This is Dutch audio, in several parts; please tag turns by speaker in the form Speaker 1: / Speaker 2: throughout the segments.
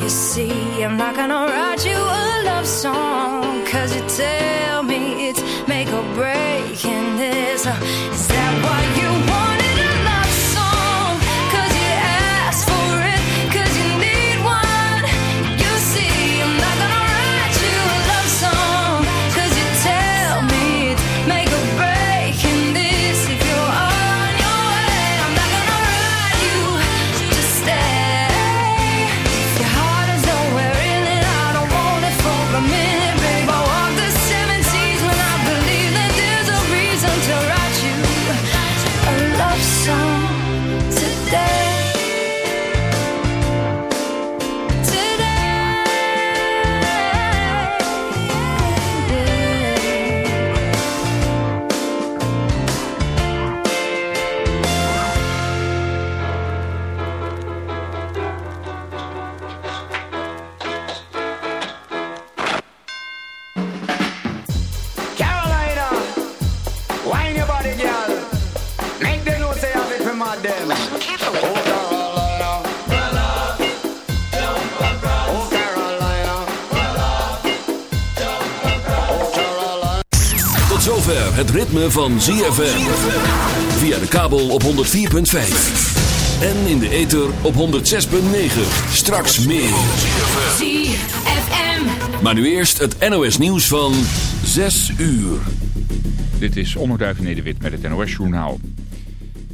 Speaker 1: You see, I'm not gonna write you a love song. Cause you tell me it's make or break. And this, is that what you
Speaker 2: het ritme van ZFM. Via de kabel op 104.5. En in de ether op 106.9. Straks meer.
Speaker 1: ZFM.
Speaker 2: Maar nu eerst het NOS nieuws van 6 uur.
Speaker 3: Dit is Onderduif Nederwit met het NOS-journaal.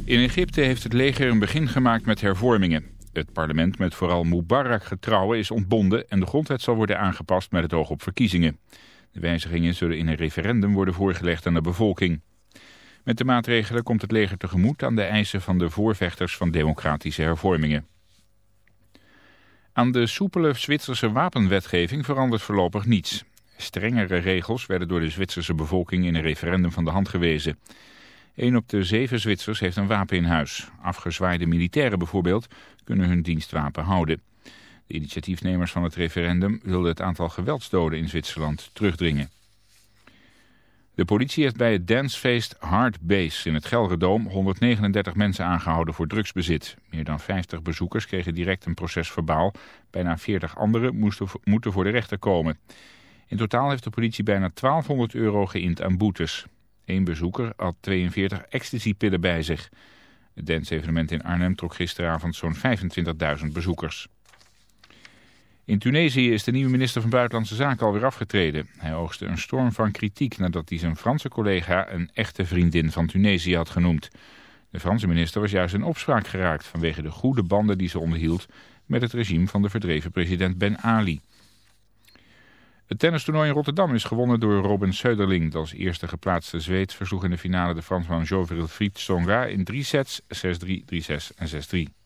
Speaker 3: In Egypte heeft het leger een begin gemaakt met hervormingen. Het parlement met vooral Mubarak getrouwen is ontbonden... en de grondwet zal worden aangepast met het oog op verkiezingen. De wijzigingen zullen in een referendum worden voorgelegd aan de bevolking. Met de maatregelen komt het leger tegemoet aan de eisen van de voorvechters van democratische hervormingen. Aan de soepele Zwitserse wapenwetgeving verandert voorlopig niets. Strengere regels werden door de Zwitserse bevolking in een referendum van de hand gewezen. Een op de zeven Zwitsers heeft een wapen in huis. Afgezwaaide militairen bijvoorbeeld kunnen hun dienstwapen houden. De initiatiefnemers van het referendum wilden het aantal geweldsdoden in Zwitserland terugdringen. De politie heeft bij het dancefeest Hard Base in het Gelredoom 139 mensen aangehouden voor drugsbezit. Meer dan 50 bezoekers kregen direct een proces verbaal. Bijna 40 anderen moesten, moeten voor de rechter komen. In totaal heeft de politie bijna 1200 euro geïnd aan boetes. Eén bezoeker had 42 ecstasypillen bij zich. Het dance-evenement in Arnhem trok gisteravond zo'n 25.000 bezoekers. In Tunesië is de nieuwe minister van Buitenlandse Zaken alweer afgetreden. Hij oogste een storm van kritiek nadat hij zijn Franse collega een echte vriendin van Tunesië had genoemd. De Franse minister was juist in opspraak geraakt vanwege de goede banden die ze onderhield met het regime van de verdreven president Ben Ali. Het tennistoernooi in Rotterdam is gewonnen door Robin Söderling. De als eerste geplaatste Zweed versloeg in de finale de Fransman Jo-Wilfried Tsonga in drie sets, 6-3, 3-6 en 6-3.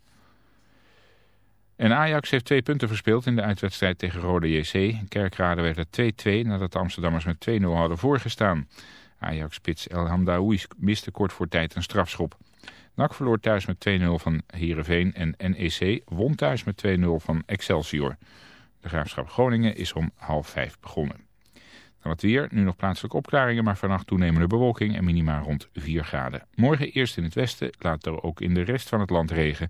Speaker 3: En Ajax heeft twee punten verspeeld in de uitwedstrijd tegen Rode JC. Kerkrade werd het 2-2 nadat de Amsterdammers met 2-0 hadden voorgestaan. Ajax-spits El Hamdaoui miste kort voor tijd een strafschop. NAC verloor thuis met 2-0 van Heerenveen en NEC won thuis met 2-0 van Excelsior. De Graafschap Groningen is om half vijf begonnen. Dan het weer, nu nog plaatselijke opklaringen, maar vannacht toenemende bewolking en minima rond 4 graden. Morgen eerst in het westen, later ook in de rest van het land regen.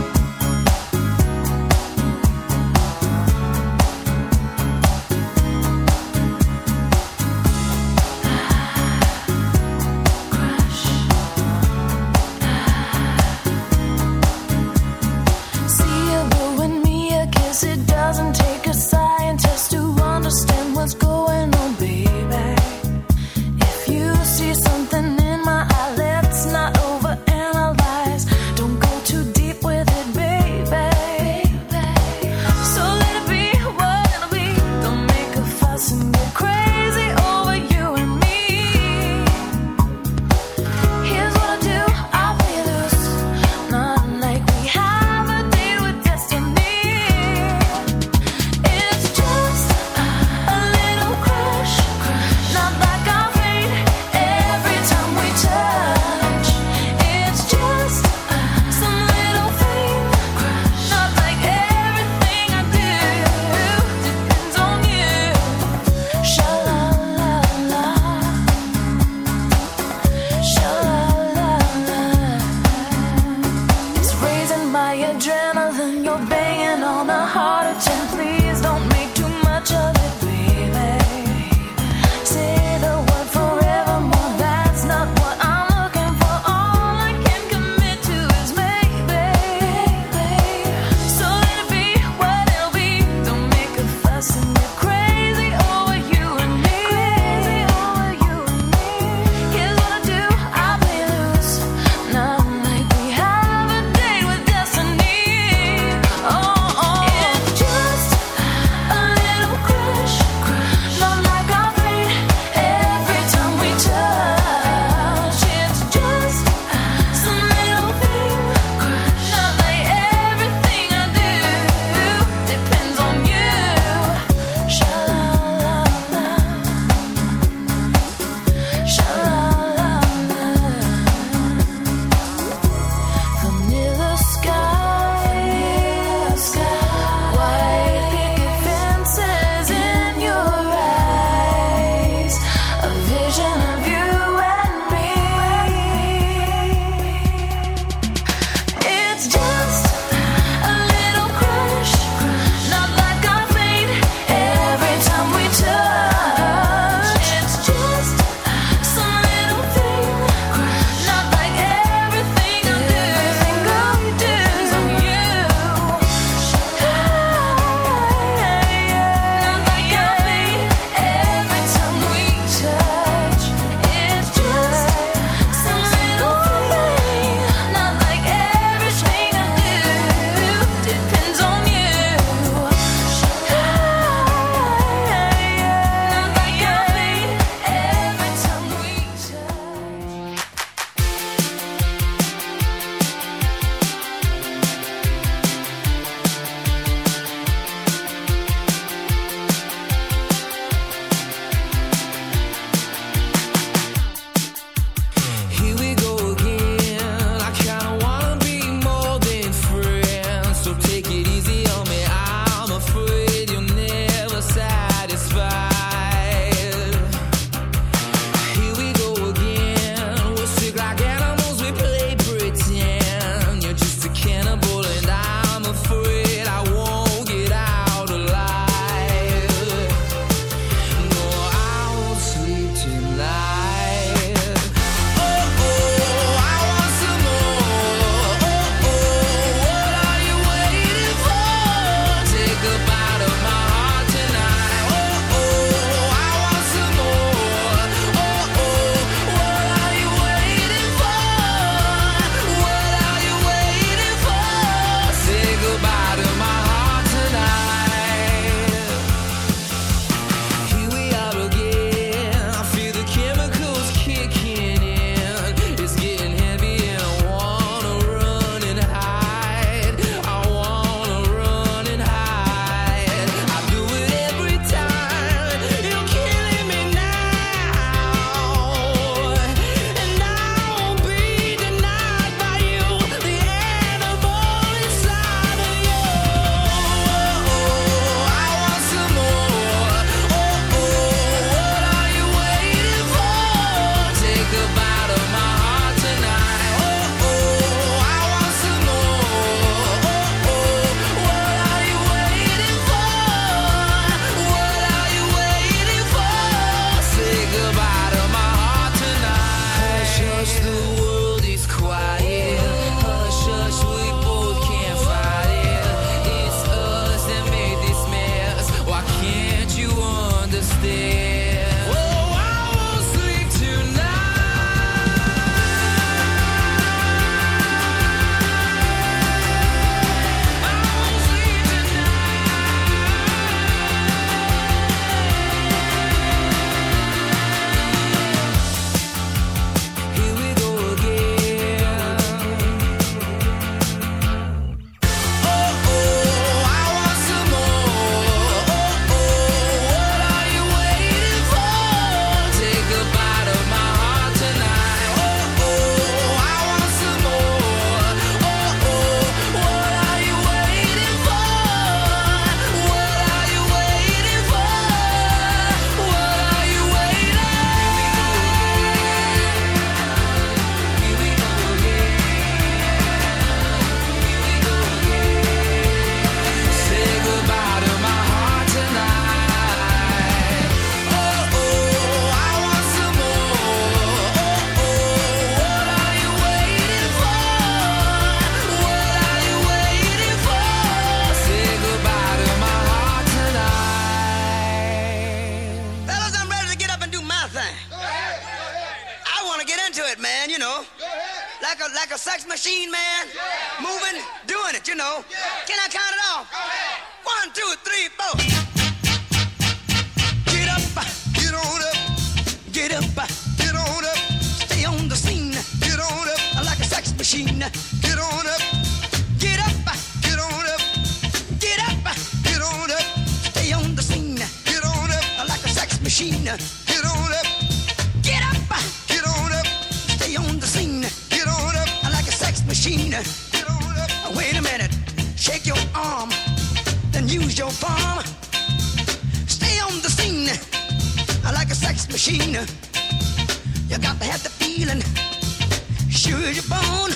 Speaker 4: Sure you're born.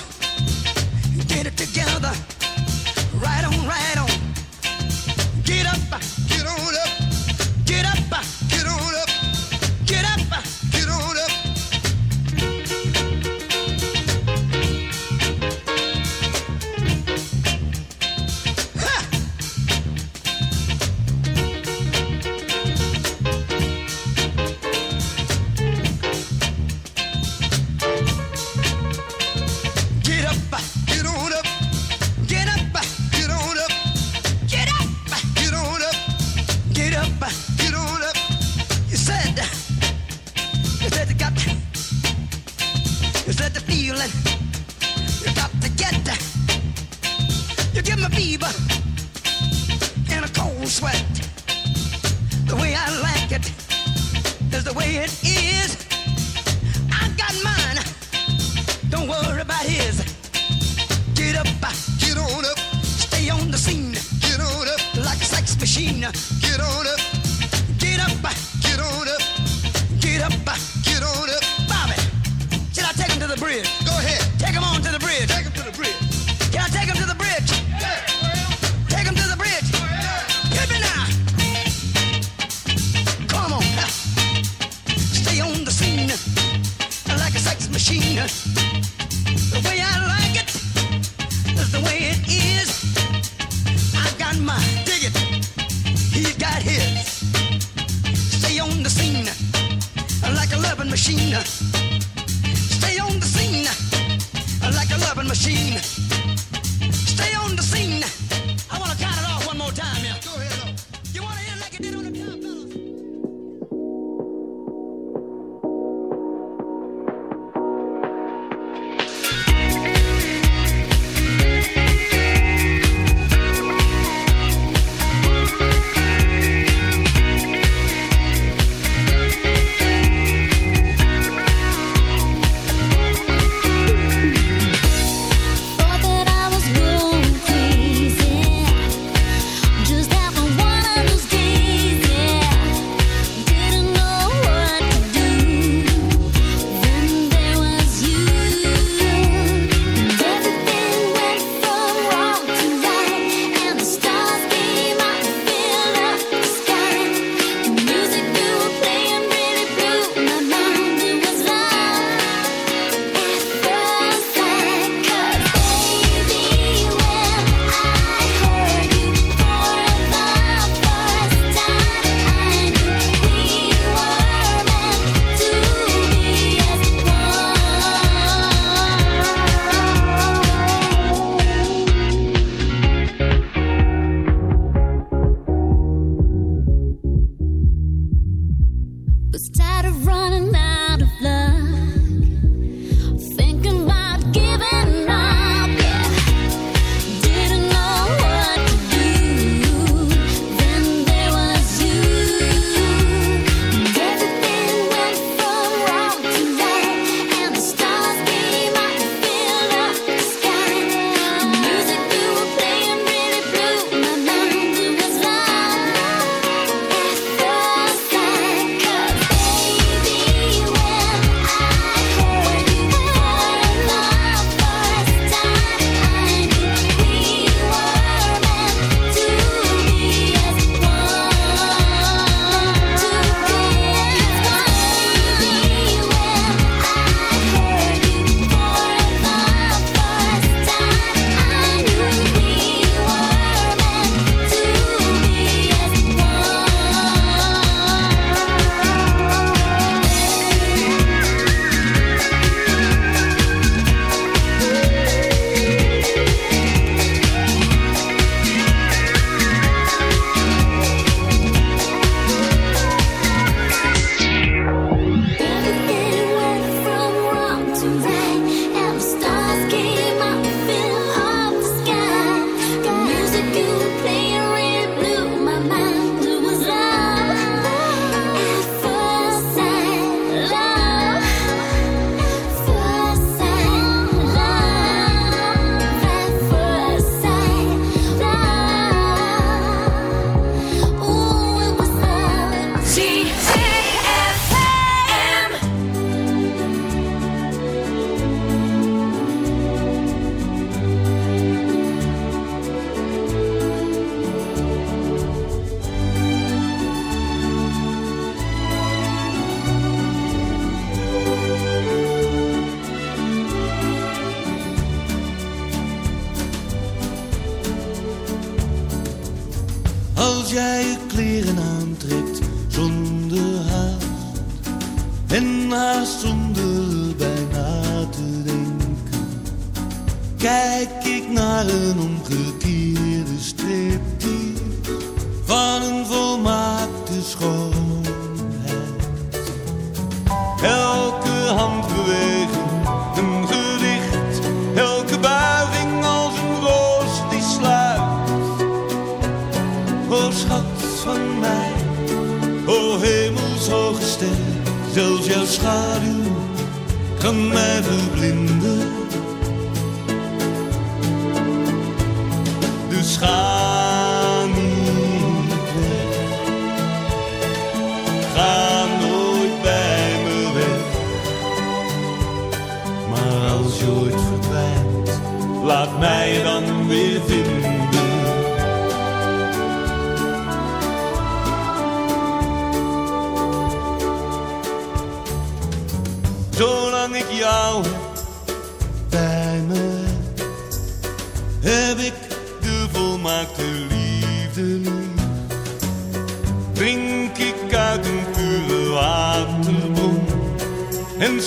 Speaker 4: Get it together.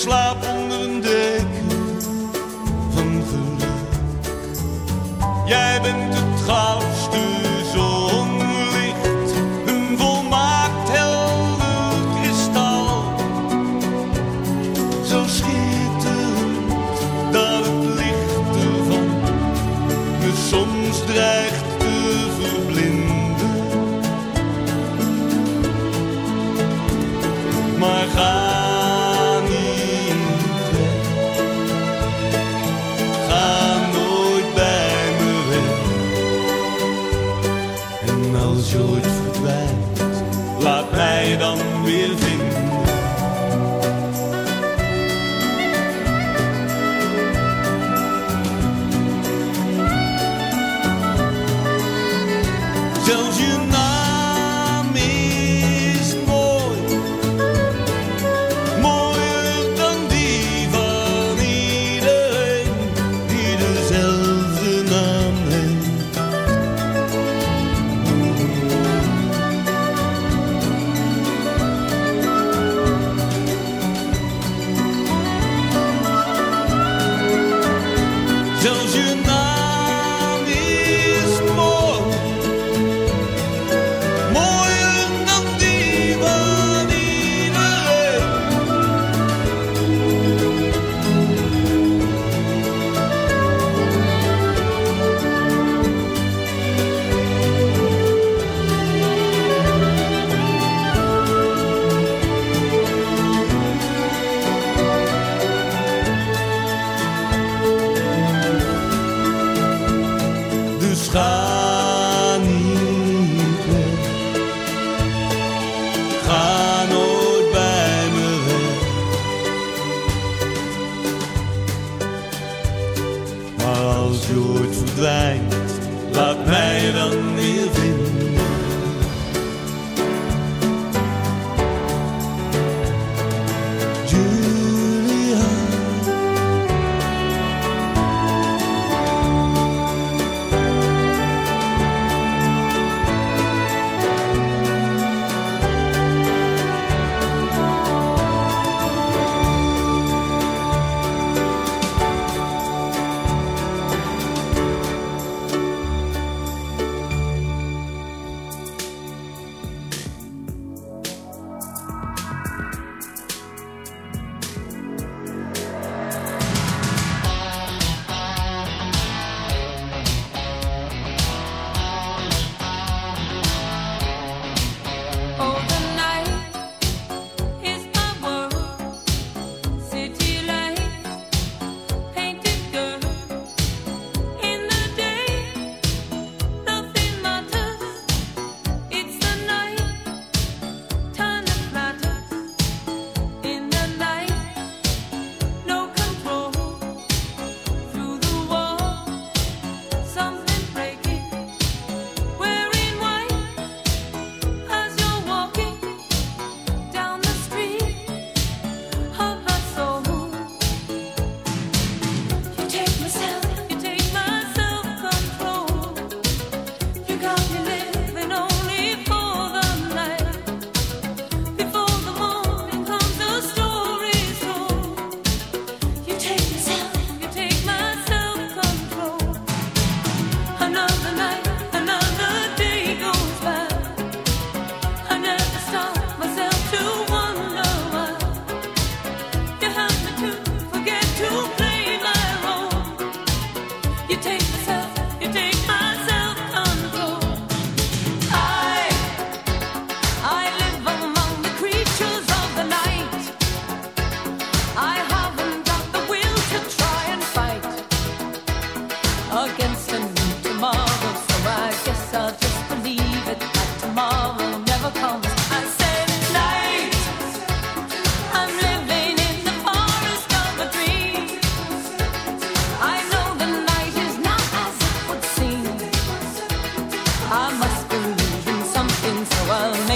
Speaker 5: Slaap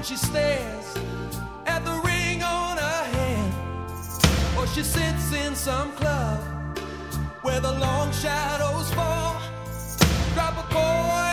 Speaker 6: when she stares at the ring on her hand. Or she sits in some club where the long shadows fall. Drop a coin.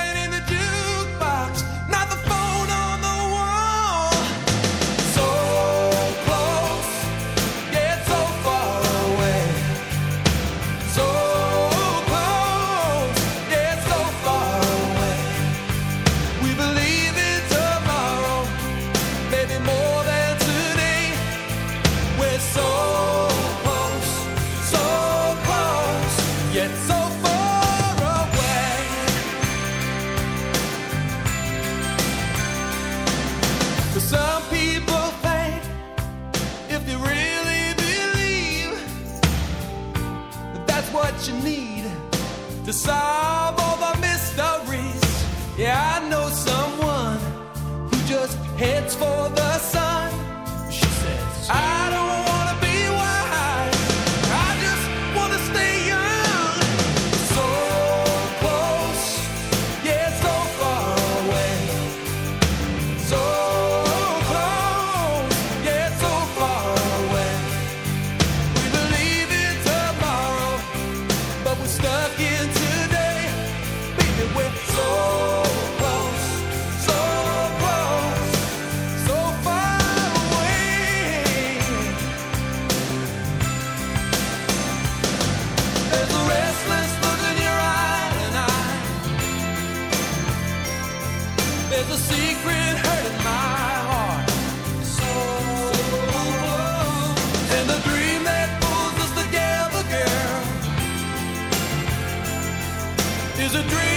Speaker 6: is a dream.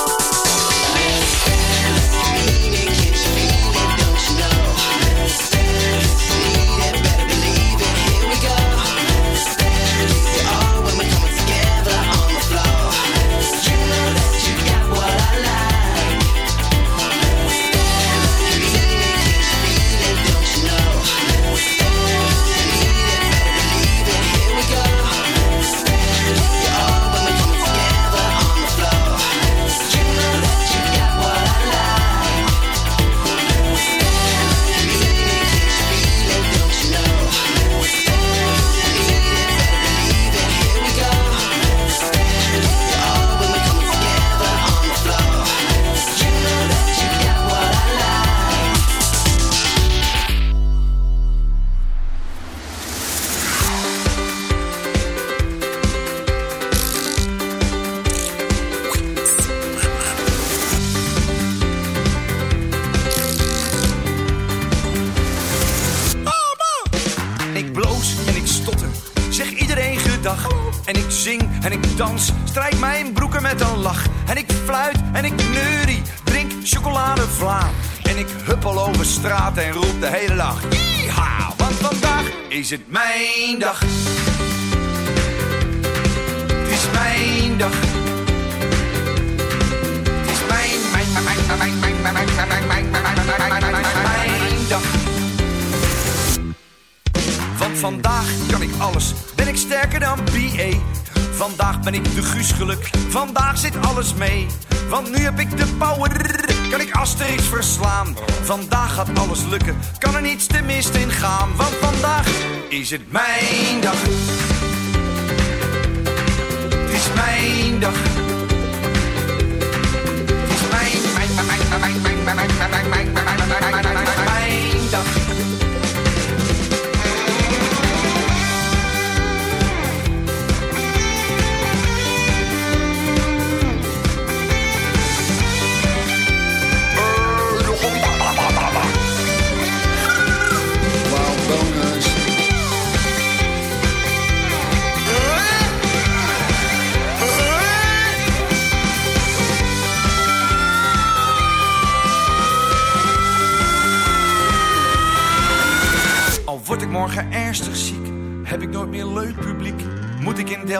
Speaker 7: should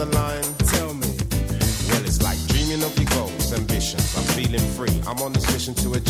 Speaker 8: the line? Tell me. Well, it's like dreaming of your goals, ambitions. I'm feeling free. I'm on this mission to achieve